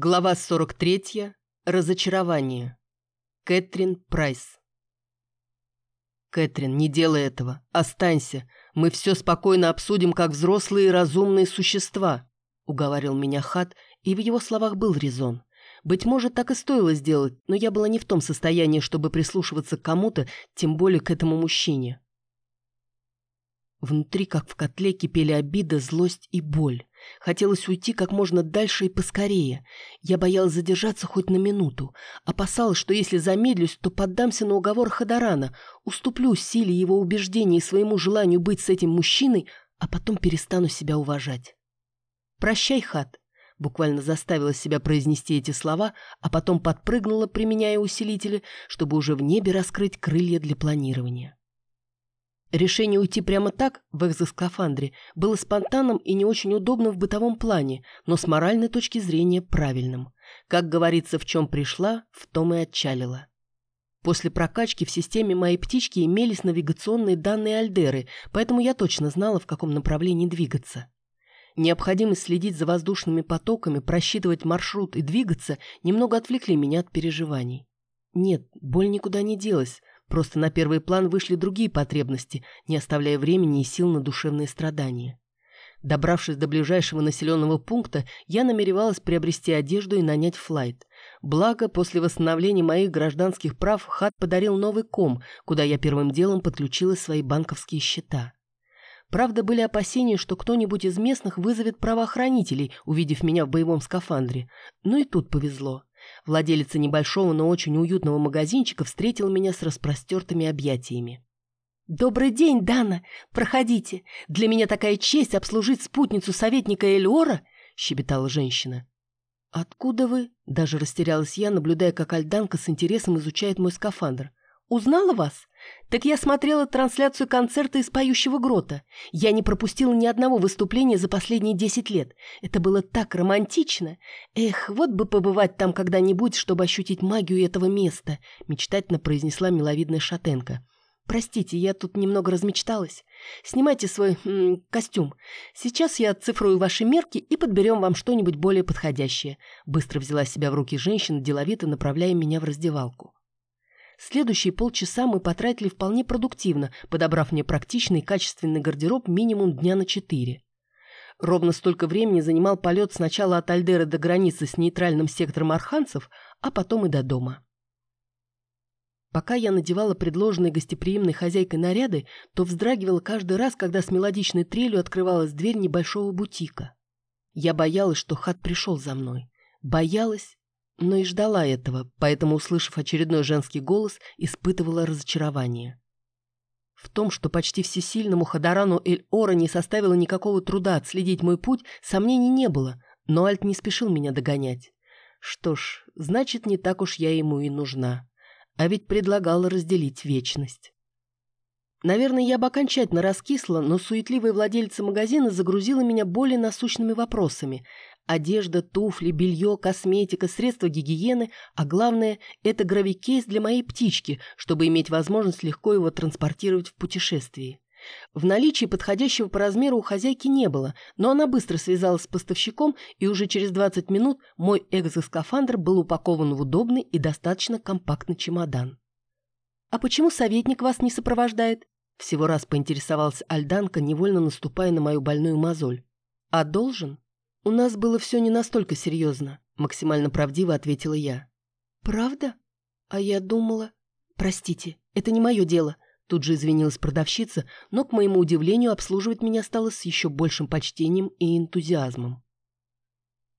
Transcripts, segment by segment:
Глава 43. Разочарование. Кэтрин Прайс. «Кэтрин, не делай этого. Останься. Мы все спокойно обсудим, как взрослые и разумные существа», — уговаривал меня Хат, и в его словах был резон. Быть может, так и стоило сделать, но я была не в том состоянии, чтобы прислушиваться к кому-то, тем более к этому мужчине. Внутри, как в котле, кипели обида, злость и боль. Хотелось уйти как можно дальше и поскорее. Я боялась задержаться хоть на минуту. Опасалась, что если замедлюсь, то поддамся на уговор Хадарана, уступлю силе его убеждений и своему желанию быть с этим мужчиной, а потом перестану себя уважать. «Прощай, Хат», — буквально заставила себя произнести эти слова, а потом подпрыгнула, применяя усилители, чтобы уже в небе раскрыть крылья для планирования. Решение уйти прямо так, в экзоскафандре, было спонтанным и не очень удобным в бытовом плане, но с моральной точки зрения правильным. Как говорится, в чем пришла, в том и отчалила. После прокачки в системе моей птички имелись навигационные данные Альдеры, поэтому я точно знала, в каком направлении двигаться. Необходимость следить за воздушными потоками, просчитывать маршрут и двигаться немного отвлекли меня от переживаний. Нет, боль никуда не делась, Просто на первый план вышли другие потребности, не оставляя времени и сил на душевные страдания. Добравшись до ближайшего населенного пункта, я намеревалась приобрести одежду и нанять флайт. Благо, после восстановления моих гражданских прав Хат подарил новый ком, куда я первым делом подключила свои банковские счета. Правда, были опасения, что кто-нибудь из местных вызовет правоохранителей, увидев меня в боевом скафандре. Но и тут повезло. Владелица небольшого, но очень уютного магазинчика встретила меня с распростертыми объятиями. «Добрый день, Дана! Проходите! Для меня такая честь обслужить спутницу советника Эльора!» — щебетала женщина. «Откуда вы?» — даже растерялась я, наблюдая, как Альданка с интересом изучает мой скафандр. Узнала вас? Так я смотрела трансляцию концерта из «Поющего грота». Я не пропустила ни одного выступления за последние десять лет. Это было так романтично. Эх, вот бы побывать там когда-нибудь, чтобы ощутить магию этого места, мечтательно произнесла миловидная шатенка. Простите, я тут немного размечталась. Снимайте свой м -м, костюм. Сейчас я отцифрую ваши мерки и подберем вам что-нибудь более подходящее. Быстро взяла себя в руки женщина, деловито направляя меня в раздевалку. Следующие полчаса мы потратили вполне продуктивно, подобрав мне практичный и качественный гардероб минимум дня на четыре. Ровно столько времени занимал полет сначала от Альдеры до границы с нейтральным сектором арханцев, а потом и до дома. Пока я надевала предложенные гостеприимной хозяйкой наряды, то вздрагивала каждый раз, когда с мелодичной трелью открывалась дверь небольшого бутика. Я боялась, что Хат пришел за мной. Боялась но и ждала этого, поэтому, услышав очередной женский голос, испытывала разочарование. В том, что почти всесильному Хадарану Эль-Ора не составило никакого труда отследить мой путь, сомнений не было, но Альт не спешил меня догонять. Что ж, значит, не так уж я ему и нужна. А ведь предлагала разделить вечность. Наверное, я бы окончательно раскисла, но суетливая владельца магазина загрузила меня более насущными вопросами, Одежда, туфли, белье, косметика, средства гигиены, а главное – это гравикейс для моей птички, чтобы иметь возможность легко его транспортировать в путешествии. В наличии подходящего по размеру у хозяйки не было, но она быстро связалась с поставщиком, и уже через 20 минут мой экзоскафандр был упакован в удобный и достаточно компактный чемодан. «А почему советник вас не сопровождает?» Всего раз поинтересовался Альданка, невольно наступая на мою больную мозоль. «А должен?» «У нас было все не настолько серьезно», — максимально правдиво ответила я. «Правда? А я думала...» «Простите, это не мое дело», — тут же извинилась продавщица, но, к моему удивлению, обслуживать меня стало с еще большим почтением и энтузиазмом.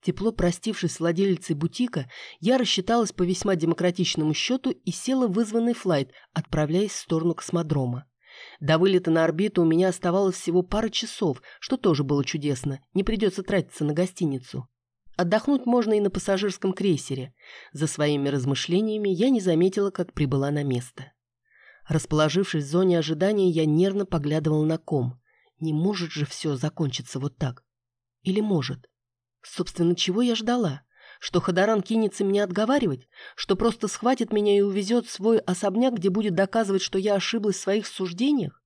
Тепло простившись с владелицей бутика, я рассчиталась по весьма демократичному счету и села в вызванный флайт, отправляясь в сторону космодрома. До вылета на орбиту у меня оставалось всего пара часов, что тоже было чудесно, не придется тратиться на гостиницу. Отдохнуть можно и на пассажирском крейсере. За своими размышлениями я не заметила, как прибыла на место. Расположившись в зоне ожидания, я нервно поглядывала на ком. Не может же все закончиться вот так. Или может? Собственно, чего я ждала? Что Хадаран кинется меня отговаривать? Что просто схватит меня и увезет в свой особняк, где будет доказывать, что я ошиблась в своих суждениях?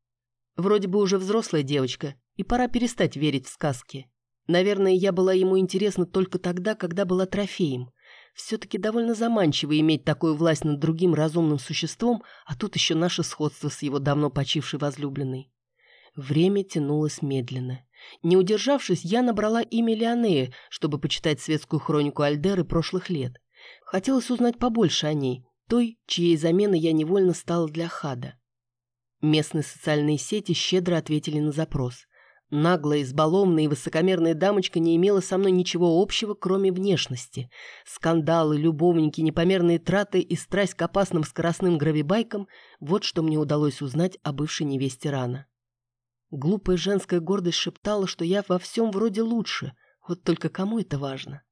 Вроде бы уже взрослая девочка, и пора перестать верить в сказки. Наверное, я была ему интересна только тогда, когда была трофеем. Все-таки довольно заманчиво иметь такую власть над другим разумным существом, а тут еще наше сходство с его давно почившей возлюбленной. Время тянулось медленно. Не удержавшись, я набрала имя Леонея, чтобы почитать светскую хронику Альдеры прошлых лет. Хотелось узнать побольше о ней, той, чьей заменой я невольно стала для Хада. Местные социальные сети щедро ответили на запрос. Наглая, избалованная и высокомерная дамочка не имела со мной ничего общего, кроме внешности. Скандалы, любовники, непомерные траты и страсть к опасным скоростным гравибайкам – вот что мне удалось узнать о бывшей невесте Рана. Глупая женская гордость шептала, что я во всем вроде лучше, вот только кому это важно?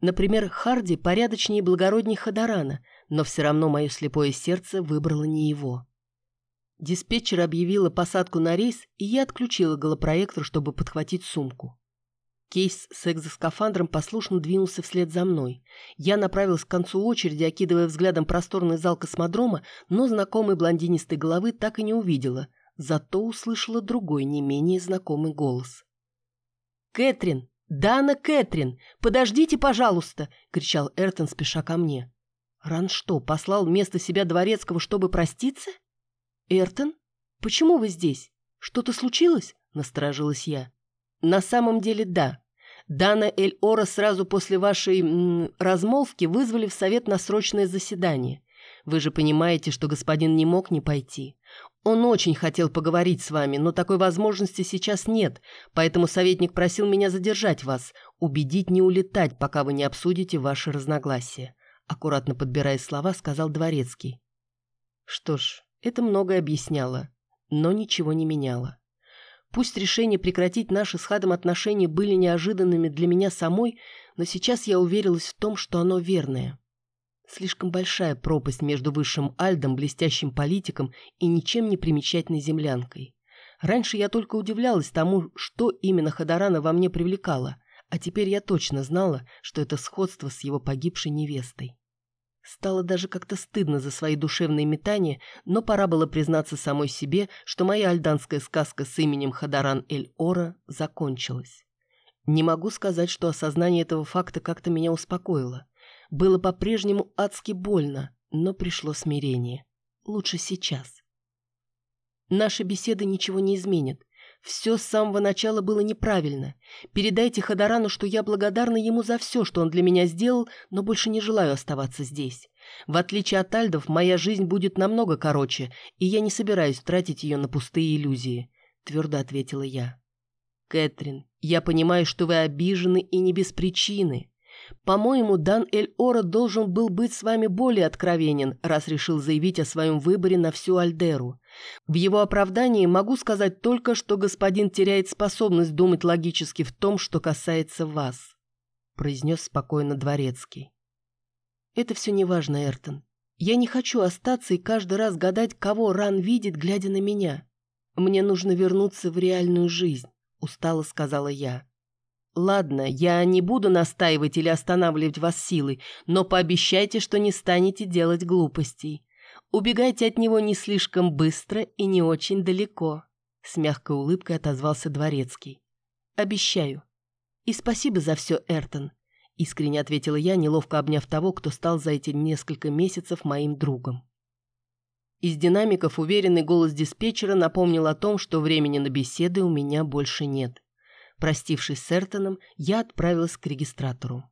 Например, Харди порядочнее и благороднее Ходорана, но все равно мое слепое сердце выбрало не его. Диспетчер объявила посадку на рейс, и я отключила голопроектор, чтобы подхватить сумку. Кейс с экзоскафандром послушно двинулся вслед за мной. Я направилась к концу очереди, окидывая взглядом просторный зал космодрома, но знакомой блондинистой головы так и не увидела, зато услышала другой, не менее знакомый голос. «Кэтрин! Дана Кэтрин! Подождите, пожалуйста!» — кричал Эртон, спеша ко мне. «Ран что, послал вместо себя дворецкого, чтобы проститься?» «Эртон? Почему вы здесь? Что-то случилось?» – насторожилась я. «На самом деле, да. Дана Эль Ора сразу после вашей м, размолвки вызвали в совет на срочное заседание. Вы же понимаете, что господин не мог не пойти. Он очень хотел поговорить с вами, но такой возможности сейчас нет, поэтому советник просил меня задержать вас, убедить не улетать, пока вы не обсудите ваши разногласия», – аккуратно подбирая слова, сказал Дворецкий. «Что ж, это многое объясняло, но ничего не меняло. Пусть решения прекратить наши с Хадом отношения были неожиданными для меня самой, но сейчас я уверилась в том, что оно верное. Слишком большая пропасть между высшим Альдом, блестящим политиком и ничем не примечательной землянкой. Раньше я только удивлялась тому, что именно Ходорана во мне привлекало, а теперь я точно знала, что это сходство с его погибшей невестой. Стало даже как-то стыдно за свои душевные метания, но пора было признаться самой себе, что моя альданская сказка с именем Хадаран Эль-Ора закончилась. Не могу сказать, что осознание этого факта как-то меня успокоило. Было по-прежнему адски больно, но пришло смирение. Лучше сейчас. Наши беседы ничего не изменят. Все с самого начала было неправильно. Передайте Ходорану, что я благодарна ему за все, что он для меня сделал, но больше не желаю оставаться здесь. В отличие от Альдов, моя жизнь будет намного короче, и я не собираюсь тратить ее на пустые иллюзии», — твердо ответила я. «Кэтрин, я понимаю, что вы обижены и не без причины. По-моему, Дан Эль-Ора должен был быть с вами более откровенен, раз решил заявить о своем выборе на всю Альдеру. В его оправдании могу сказать только, что господин теряет способность думать логически в том, что касается вас», — произнес спокойно Дворецкий. «Это все неважно, Эртон. Я не хочу остаться и каждый раз гадать, кого Ран видит, глядя на меня. Мне нужно вернуться в реальную жизнь», — устало сказала я. «Ладно, я не буду настаивать или останавливать вас силой, но пообещайте, что не станете делать глупостей. Убегайте от него не слишком быстро и не очень далеко», — с мягкой улыбкой отозвался Дворецкий. «Обещаю. И спасибо за все, Эртон», — искренне ответила я, неловко обняв того, кто стал за эти несколько месяцев моим другом. Из динамиков уверенный голос диспетчера напомнил о том, что времени на беседы у меня больше нет. Простившись с Эртоном, я отправилась к регистратору.